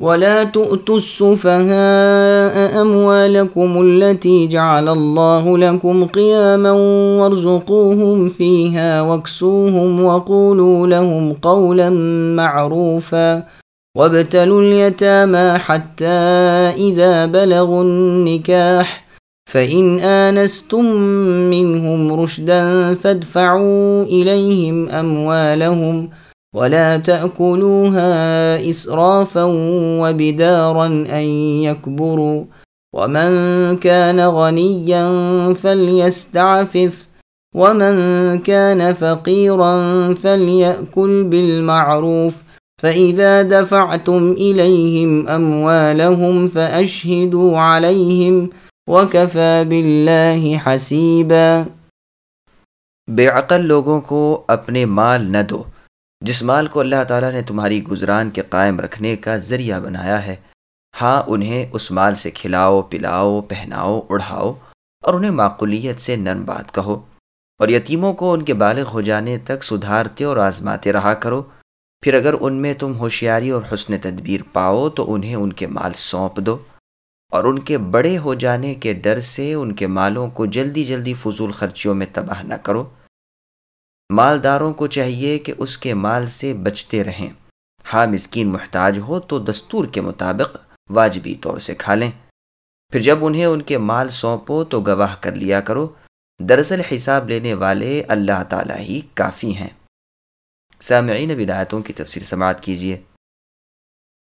ولا تؤتوا السفهاء أموالكم التي جعل الله لكم قياما وارزقوهم فيها واكسوهم وقولوا لهم قولا معروفا وابتلوا اليتامى حتى إذا بلغوا النكاح فإن آنستم منهم رشدا فادفعوا إليهم أموالهم ۖ ولا تأكلوها إسرافا وبدارا أن يكبروا. ومن كان غنيا فليستعفف ومن كان فقيرا فليأكل بالمعروف. فإذا دفعتم إليهم أموالهم فأشهدوا عليهم وكفى بالله حسيبا. بے عقل لوگوں کو اپنے مال نہ دو۔ جس مال کو اللہ تعالیٰ نے تمہاری گزران کے قائم رکھنے کا ذریعہ بنایا ہے ہاں انہیں اس مال سے کھلاؤ، پلاؤ، پہناؤ، اڑھاؤ اور انہیں معقولیت سے نرم بات کہو اور یتیموں کو ان کے بالغ ہو جانے تک سدھارتے اور آزماتے رہا کرو۔ پھر اگر ان میں تم ہوشیاری اور حسن تدبیر پاؤ تو انہیں ان کے مال سونپ دو اور ان کے بڑے ہو جانے کے ڈر سے ان کے مالوں کو جلدی جلدی فضول خرچیوں میں تباہ نہ کرو۔ مالداروں کو چاہیے کہ اس کے مال سے بچتے رہیں۔ ہاں مسکین محتاج ہو تو دستور کے مطابق واجبی طور سے کھا لیں۔ پھر جب انہیں ان کے مال سونپو تو گواہ کر لیا کرو۔ دراصل حساب لینے والے اللہ تعالیٰ ہی کافی ہیں۔ سامعین ولایتوں کی تفسیر سماعت کیجیے۔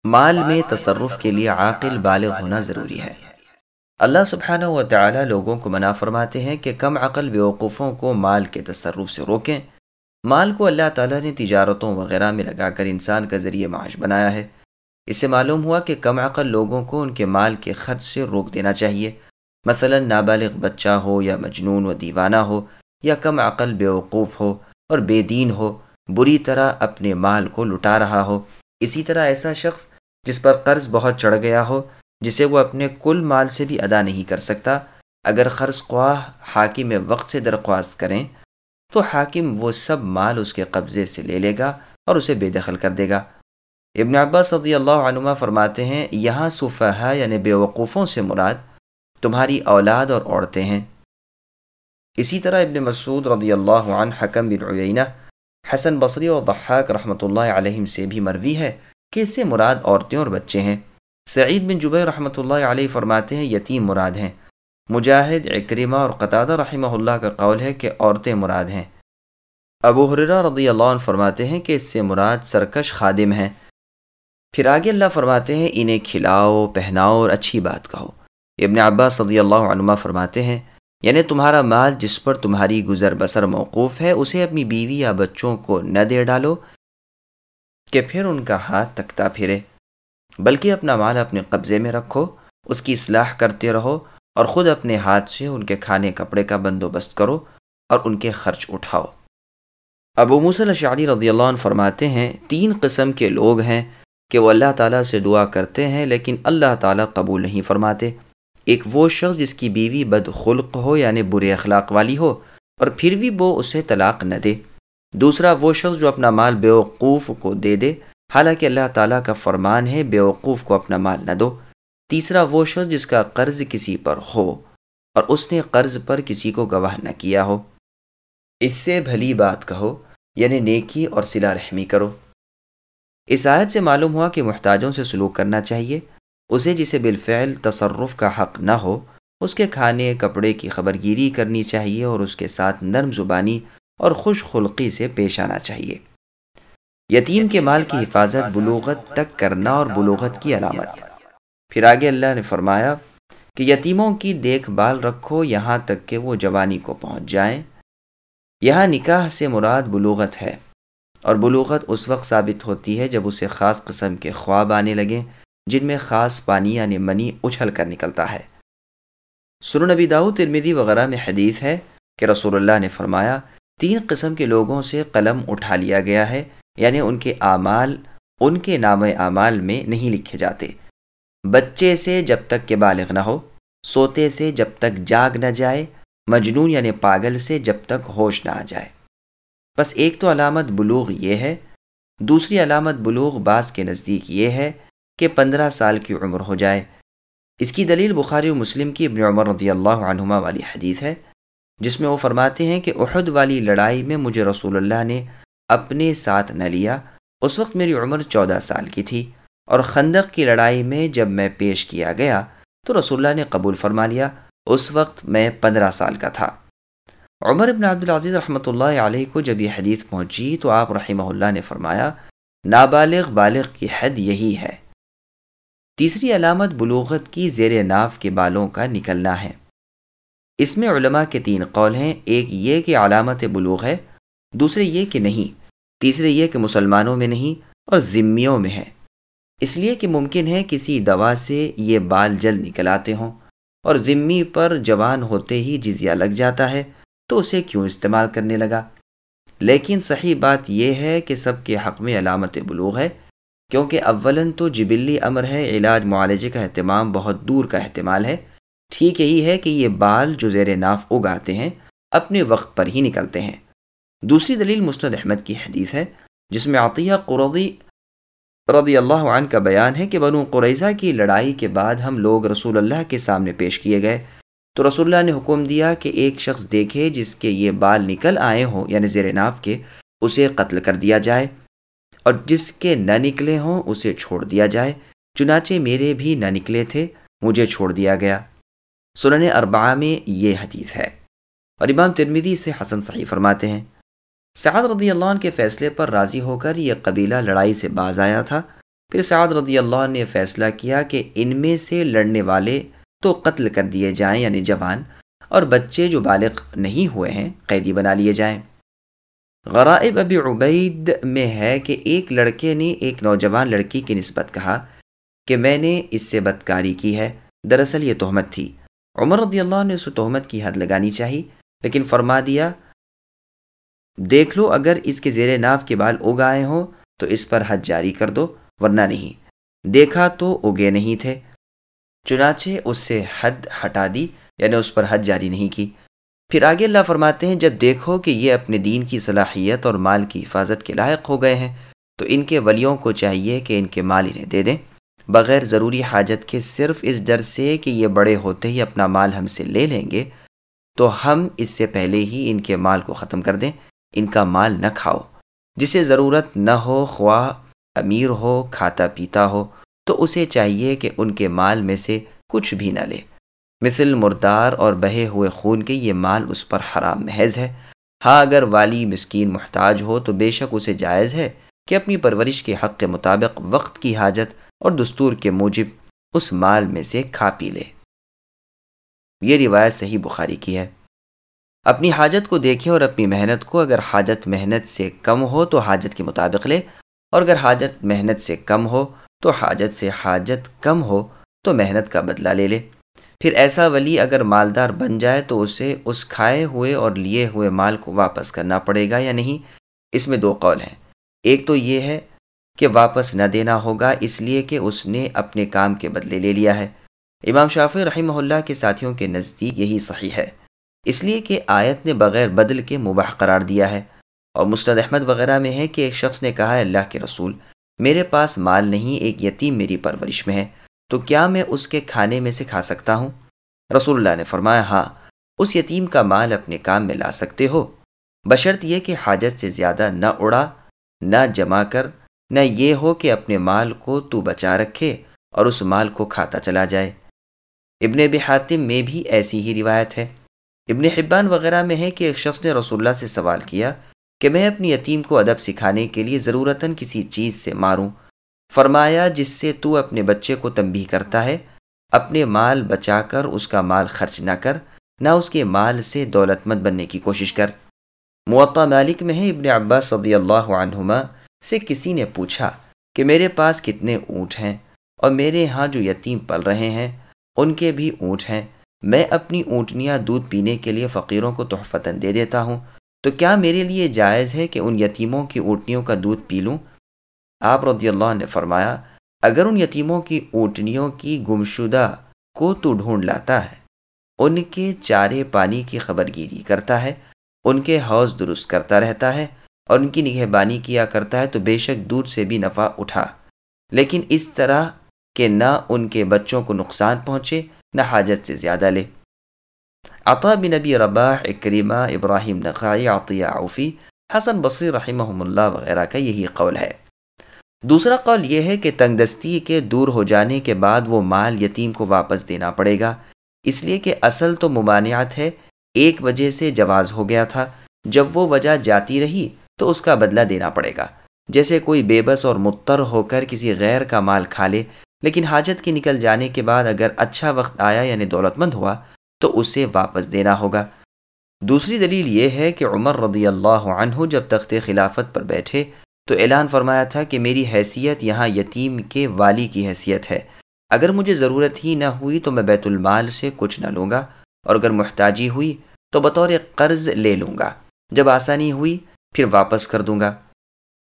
مال میں تصرف کے لیے عاقل بالغ ہونا ضروری ہے۔ اللہ سبحانہ و تعالی لوگوں کو منع فرماتے ہیں کہ کم عقل بیوقوفوں کو مال کے تصرف سے روکیں۔ مال کو اللہ تعالیٰ نے تجارتوں وغیرہ میں لگا کر انسان کا ذریعہ معاش بنایا ہے۔ اس سے معلوم ہوا کہ کم عقل لوگوں کو ان کے مال کے خرچ سے روک دینا چاہیے۔ مثلا نابالغ بچہ ہو یا مجنون و دیوانہ ہو یا کم عقل بیوقوف ہو اور بے دین ہو، بری طرح اپنے مال کو لٹا رہا ہو۔ اسی طرح ایسا شخص جس پر قرض بہت چڑھ گیا ہو جسے وہ اپنے کل مال سے بھی ادا نہیں کر سکتا۔ اگر قرض خواہ حاکم وقت سے درخواست کریں، تو حاکم وہ سب مال اس کے قبضے سے لے لے گا اور اسے بے دخل کر دے گا۔ ابن عباس صدی اللہ عنما فرماتے ہیں، یہاں صفحہ یعنی بے وقوفوں سے مراد تمہاری اولاد اور عورتیں ہیں۔ اسی طرح ابن مسعود رضی اللہ عنہ، حکم بن عینہ حسن بصری اور ضحاک رحمۃ اللہ علیہم سے بھی مروی ہے کہ اس سے مراد عورتیں اور بچے ہیں۔ سعید بن جبیر رحمۃ اللہ علیہ فرماتے ہیں، یتیم مراد ہیں۔ مجاہد اکریمہ اور قطادہ رحمہ اللہ کا قول ہے کہ عورتیں مراد ہیں۔ ابو حرا رضی اللہ عنہ فرماتے ہیں کہ اس سے مراد سرکش خادم ہیں۔ پھر آگے اللہ فرماتے ہیں، انہیں کھلاؤ، پہناؤ اور اچھی بات کہو۔ ابن عباس صدی اللہ عنما فرماتے ہیں یعنی تمہارا مال جس پر تمہاری گزر بسر موقوف ہے، اسے اپنی بیوی یا بچوں کو نہ دے ڈالو کہ پھر ان کا ہاتھ تکتا پھرے۔ بلکہ اپنا مال اپنے قبضے میں رکھو، اس کی اصلاح کرتے رہو اور خود اپنے ہاتھ سے ان کے کھانے کپڑے کا بندوبست کرو اور ان کے خرچ اٹھاؤ۔ ابو موسل شاعری رضی اللہ عنہ فرماتے ہیں، تین قسم کے لوگ ہیں کہ وہ اللہ تعالیٰ سے دعا کرتے ہیں لیکن اللہ تعالیٰ قبول نہیں فرماتے۔ ایک وہ شخص جس کی بیوی بد خلق ہو یعنی برے اخلاق والی ہو، اور پھر بھی وہ اسے طلاق نہ دے۔ دوسرا وہ شخص جو اپنا مال بیوقوف کو دے دے حالانکہ اللہ تعالیٰ کا فرمان ہے بیوقوف کو اپنا مال نہ دو۔ تیسرا وہ شخص جس کا قرض کسی پر ہو اور اس نے قرض پر کسی کو گواہ نہ کیا ہو۔ اس سے بھلی بات کہو یعنی نیکی اور سلا رحمی کرو۔ اس آیت سے معلوم ہوا کہ محتاجوں سے سلوک کرنا چاہیے۔ اسے جسے بالفعل تصرف کا حق نہ ہو، اس کے کھانے، کپڑے کی خبر گیری کرنی چاہیے اور اس کے ساتھ نرم زبانی اور خوش خلقی سے پیش آنا چاہیے۔ یتیم کے مال کی حفاظت، بلوغت، تک کرنا اور بلوغت کی علامت۔ پھر آگے اللہ نے فرمایا کہ یتیموں کی دیکھ بھال رکھو یہاں تک کہ وہ جوانی کو پہنچ جائیں۔ یہاں نکاح سے مراد بلوغت ہے اور بلوغت اس وقت ثابت ہوتی ہے جب اسے خاص قسم کے خواب آنے لگیں جن میں خاص پانی یعنی منی اچھل کر نکلتا ہے۔ سر نبی داؤ ترمیدی وغیرہ میں حدیث ہے کہ رسول اللہ نے فرمایا، تین قسم کے لوگوں سے قلم اٹھا لیا گیا ہے۔ یعنی ان کے اعمال، ان کے نام اعمال میں نہیں لکھے جاتے۔ بچے سے جب تک کہ بالغ نہ ہو، سوتے سے جب تک جاگ نہ جائے، مجنون یعنی پاگل سے جب تک ہوش نہ آ جائے۔ بس ایک تو علامت بلوغ یہ ہے، دوسری علامت بلوغ بعض کے نزدیک یہ ہے کہ پندرہ سال کی عمر ہو جائے۔ اس کی دلیل بخاری و مسلم کی ابن عمر رضی اللہ عنہما والی حدیث ہے، جس میں وہ فرماتے ہیں کہ احد والی لڑائی میں مجھے رسول اللہ نے اپنے ساتھ نہ لیا۔ اس وقت میری عمر چودہ سال کی تھی اور خندق کی لڑائی میں جب میں پیش کیا گیا تو رسول اللہ نے قبول فرما لیا۔ اس وقت میں پندرہ سال کا تھا۔ عمر ابن عبدالعزیز رحمۃ اللہ علیہ کو جب یہ حدیث پہنچی تو آپ رحمہ اللہ نے فرمایا، نابالغ بالغ کی حد یہی ہے۔ تیسری علامت بلوغت کی زیر ناف کے بالوں کا نکلنا ہے۔ اس میں علماء کے تین قول ہیں، ایک یہ کہ علامت بلوغ ہے، دوسرے یہ کہ نہیں۔ تیسرے یہ کہ مسلمانوں میں نہیں اور ذمیوں میں ہے۔ اس لیے کہ ممکن ہے کسی دوا سے یہ بال جلد نکل آتے ہوں اور ذمی پر جوان ہوتے ہی جزیہ لگ جاتا ہے تو اسے کیوں استعمال کرنے لگا؟ لیکن صحیح بات یہ ہے کہ سب کے حق میں علامت بلوغ ہے، کیونکہ اولن تو جبلی امر ہے، علاج معالجے کا اہتمام بہت دور کا احتمال ہے۔ ٹھیک یہی ہے کہ یہ بال جو زیر ناف اگاتے ہیں، اپنے وقت پر ہی نکلتے ہیں۔ دوسری دلیل مستد احمد کی حدیث ہے، جس میں عطیہ قرضی رضی اللہ عنہ کا بیان ہے کہ بنو قریضہ کی لڑائی کے بعد ہم لوگ رسول اللہ کے سامنے پیش کیے گئے۔ تو رسول اللہ نے حکم دیا کہ ایک شخص دیکھے جس کے یہ بال نکل آئے ہوں یعنی زیر ناف کے، اسے قتل کر دیا جائے۔ اور جس کے نہ نکلے ہوں، اسے چھوڑ دیا جائے۔ چنانچہ میرے بھی نہ نکلے تھے، مجھے چھوڑ دیا گیا۔ سنن اربعہ میں یہ حدیث ہے۔ اور امام ترمیدی سے حسن صحیح فرماتے ہیں۔ سعد رضی اللہ عنہ کے فیصلے پر راضی ہو کر یہ قبیلہ لڑائی سے باز آیا تھا۔ پھر سعد رضی اللہ عنہ نے فیصلہ کیا کہ ان میں سے لڑنے والے تو قتل کر دیے جائیں یعنی جوان، اور بچے جو بالغ نہیں ہوئے ہیں، قیدی بنا لیے جائیں۔ غرائب ابی عبید میں ہے کہ ایک لڑکے نے ایک نوجوان لڑکی کی نسبت کہا کہ میں نے اس سے بدکاری کی ہے، دراصل یہ تہمت تھی۔ عمر رضی اللہ نے اس تہمت کی حد لگانی چاہی، لیکن فرما دیا دیکھ لو، اگر اس کے زیر ناف کے بال اگائے ہوں تو اس پر حد جاری کر دو، ورنہ نہیں۔ دیکھا تو اگے نہیں تھے۔ چنانچہ اس سے حد ہٹا دی یعنی اس پر حد جاری نہیں کی۔ پھر آگے اللہ فرماتے ہیں، جب دیکھو کہ یہ اپنے دین کی صلاحیت اور مال کی حفاظت کے لائق ہو گئے ہیں، تو ان کے ولیوں کو چاہیے کہ ان کے مال انہیں دے دیں۔ بغیر ضروری حاجت کے صرف اس ڈر سے کہ یہ بڑے ہوتے ہی اپنا مال ہم سے لے لیں گے، تو ہم اس سے پہلے ہی ان کے مال کو ختم کر دیں۔ ان کا مال نہ کھاؤ۔ جسے ضرورت نہ ہو، خواہ امیر ہو، کھاتا پیتا ہو، تو اسے چاہیے کہ ان کے مال میں سے کچھ بھی نہ لے۔ مثل مردار اور بہے ہوئے خون کے یہ مال اس پر حرام محض ہے۔ ہاں اگر والی مسکین محتاج ہو تو بے شک اسے جائز ہے کہ اپنی پرورش کے حق کے مطابق وقت کی حاجت اور دستور کے موجب اس مال میں سے کھا پی لے۔ یہ روایت صحیح بخاری کی ہے۔ اپنی حاجت کو دیکھے اور اپنی محنت کو، اگر حاجت محنت سے کم ہو تو حاجت کے مطابق لے، اور اگر حاجت محنت سے کم ہو تو حاجت سے حاجت کم ہو تو محنت کا بدلہ لے لے۔ پھر ایسا ولی اگر مالدار بن جائے تو اسے اس کھائے ہوئے اور لیے ہوئے مال کو واپس کرنا پڑے گا یا نہیں؟ اس میں دو قول ہیں۔ ایک تو یہ ہے کہ واپس نہ دینا ہوگا، اس لیے کہ اس نے اپنے کام کے بدلے لے لیا ہے۔ امام شافی رحمہ اللہ کے ساتھیوں کے نزدیک یہی صحیح ہے۔ اس لیے کہ آیت نے بغیر بدل کے مباح قرار دیا ہے اور مستد احمد وغیرہ میں ہے کہ ایک شخص نے کہا ہے، اللہ کے رسول، میرے پاس مال نہیں، ایک یتیم میری پرورش میں ہے، تو کیا میں اس کے کھانے میں سے کھا سکتا ہوں؟ رسول اللہ نے فرمایا ہاں اس یتیم کا مال اپنے کام میں لا سکتے ہو۔ بشرط یہ کہ حاجت سے زیادہ نہ اڑا، نہ جمع کر، نہ یہ ہو کہ اپنے مال کو تو بچا رکھے اور اس مال کو کھاتا چلا جائے۔ ابن بحاتم میں بھی ایسی ہی روایت ہے۔ ابن حبان وغیرہ میں ہے کہ ایک شخص نے رسول اللہ سے سوال کیا کہ میں اپنی یتیم کو ادب سکھانے کے لیے ضرورتاً کسی چیز سے ماروں۔ فرمایا، جس سے تو اپنے بچے کو تنبیہ کرتا ہے، اپنے مال بچا کر اس کا مال خرچ نہ کر، نہ اس کے مال سے دولت مند بننے کی کوشش کر۔ معطا مالک میں ہے ابن عباس صدی اللہ عنہما سے کسی نے پوچھا کہ میرے پاس کتنے اونٹ ہیں اور میرے ہاں جو یتیم پل رہے ہیں، ان کے بھی اونٹ ہیں۔ میں اپنی اونٹنیاں دودھ پینے کے لیے فقیروں کو تحفتاً دے دیتا ہوں۔ تو کیا میرے لیے جائز ہے کہ ان یتیموں کی اونٹنیوں کا دودھ پی لوں؟ آپ رضی اللہ نے فرمایا، اگر ان یتیموں کی اونٹنیوں کی گمشدہ کو تو ڈھونڈ لاتا ہے، ان کے چارے پانی کی خبر گیری کرتا ہے، ان کے حوض درست کرتا رہتا ہے، اور ان کی نگہبانی کیا کرتا ہے تو بے شک دودھ سے بھی نفع اٹھا۔ لیکن اس طرح کہ نہ ان کے بچوں کو نقصان پہنچے نہ حاجت سے زیادہ لے۔ عطا بن نبی رباح، اکریمہ، ابراہیم نقائی عطیہ عوفی، حسن بصری رحمہ اللہ وغیرہ کا یہی قول ہے۔ دوسرا قول یہ ہے کہ تنگ دستی کے دور ہو جانے کے بعد وہ مال یتیم کو واپس دینا پڑے گا۔ اس لیے کہ اصل تو ممانعت ہے، ایک وجہ سے جواز ہو گیا تھا۔ جب وہ وجہ جاتی رہی تو اس کا بدلہ دینا پڑے گا۔ جیسے کوئی بے بس اور متر ہو کر کسی غیر کا مال کھا لے لیکن حاجت کے نکل جانے کے بعد اگر اچھا وقت آیا یعنی دولت مند ہوا، تو اسے واپس دینا ہوگا۔ دوسری دلیل یہ ہے کہ عمر رضی اللہ عنہ جب تخت خلافت پر بیٹھے، تو اعلان فرمایا تھا کہ میری حیثیت یہاں یتیم کے والی کی حیثیت ہے۔ اگر مجھے ضرورت ہی نہ ہوئی تو میں بیت المال سے کچھ نہ لوں گا، اور اگر محتاجی ہوئی تو بطور قرض لے لوں گا۔ جب آسانی ہوئی، پھر واپس کر دوں گا۔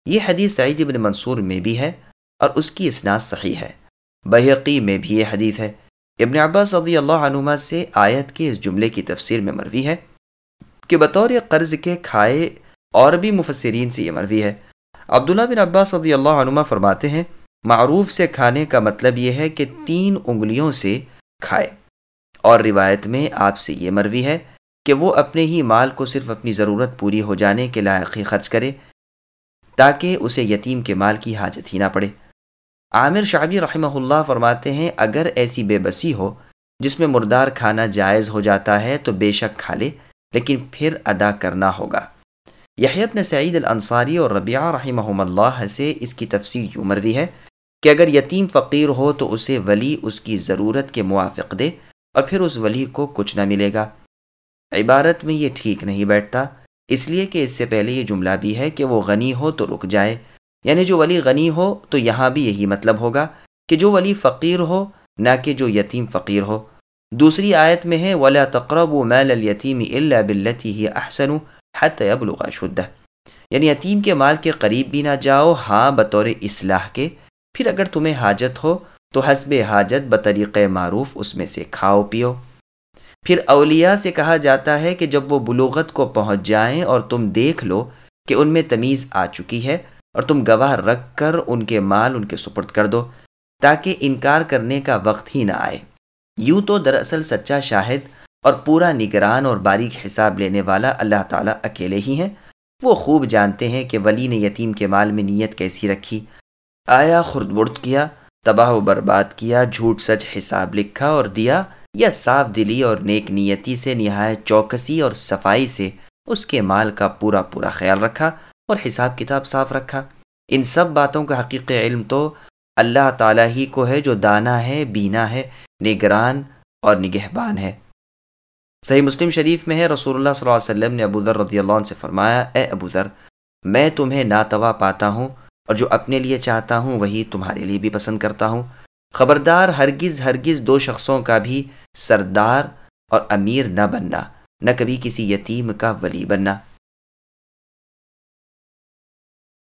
یہ حدیث سعید ابن منصور میں بھی ہے اور اس کی اسناد صحیح ہے۔ بحقی میں بھی یہ حدیث ہے۔ ابن عباس رضی اللہ عنما سے آیت کے اس جملے کی تفسیر میں مروی ہے کہ بطور قرض کے کھائے اور بھی مفسرین سے یہ مروی ہے۔ عبداللہ بن عباس رضی اللہ عنما فرماتے ہیں، معروف سے کھانے کا مطلب یہ ہے کہ تین انگلیوں سے کھائے۔ اور روایت میں آپ سے یہ مروی ہے کہ وہ اپنے ہی مال کو صرف اپنی ضرورت پوری ہو جانے کے لائق ہی خرچ کرے تاکہ اسے یتیم کے مال کی حاجت ہی نہ پڑے۔ عامر شعبی رحمہ اللہ فرماتے ہیں، اگر ایسی بے بسی ہو، جس میں مردار کھانا جائز ہو جاتا ہے تو بے شک کھا لے، لیکن پھر ادا کرنا ہوگا۔ یہ اپنے سعید الانصاری اور ربیعہ رحمہ اللہ سے اس کی تفصیل یوں مروی ہے کہ اگر یتیم فقیر ہو تو اسے ولی اس کی ضرورت کے موافق دے اور پھر اس ولی کو کچھ نہ ملے گا۔ عبارت میں یہ ٹھیک نہیں بیٹھتا، اس لیے کہ اس سے پہلے یہ جملہ بھی ہے کہ وہ غنی ہو تو رک جائے یعنی جو ولی غنی ہو تو یہاں بھی یہی مطلب ہوگا کہ جو ولی فقیر ہو، نہ کہ جو یتیم فقیر ہو۔ دوسری آیت میں ہے، ولا تقرب و میل التیم اللہ بلتی ہی احسن حت ابلغ شدہ یعنی یتیم کے مال کے قریب بھی نہ جاؤ ہاں بطور اصلاح کے۔ پھر اگر تمہیں حاجت ہو تو حسب حاجت بطریق معروف اس میں سے کھاؤ، پیو۔ پھر اولیاء سے کہا جاتا ہے کہ جب وہ بلوغت کو پہنچ جائیں اور تم دیکھ لو کہ ان میں تمیز آ چکی ہے اور تم گواہ رکھ کر ان کے مال ان کے سپرد کر دو تاکہ انکار کرنے کا وقت ہی نہ آئے۔ یوں تو دراصل سچا شاہد اور پورا نگران اور باریک حساب لینے والا اللہ تعالیٰ اکیلے ہی ہیں۔ وہ خوب جانتے ہیں کہ ولی نے یتیم کے مال میں نیت کیسی رکھی۔ آیا خرد برد کیا، تباہ و برباد کیا، جھوٹ سچ حساب لکھا اور دیا یا صاف دلی اور نیک نیتی سے نہایت چوکسی اور صفائی سے اس کے مال کا پورا پورا خیال رکھا؟ اور حساب کتاب صاف رکھا۔ ان سب باتوں کا حقیقی علم تو اللہ تعالیٰ ہی کو ہے جو دانا ہے، بینا ہے، نگران اور نگہبان ہے۔ صحیح مسلم شریف میں ہے رسول اللہ صلی اللہ علیہ وسلم نے ابو ذر رضی اللہ عنہ سے فرمایا، اے ابو ذر، میں تمہیں ناتوا پاتا ہوں اور جو اپنے لیے چاہتا ہوں وہی تمہارے لیے بھی پسند کرتا ہوں۔ خبردار، ہرگز ہرگز دو شخصوں کا بھی سردار اور امیر نہ بننا، نہ کبھی کسی یتیم کا ولی بننا۔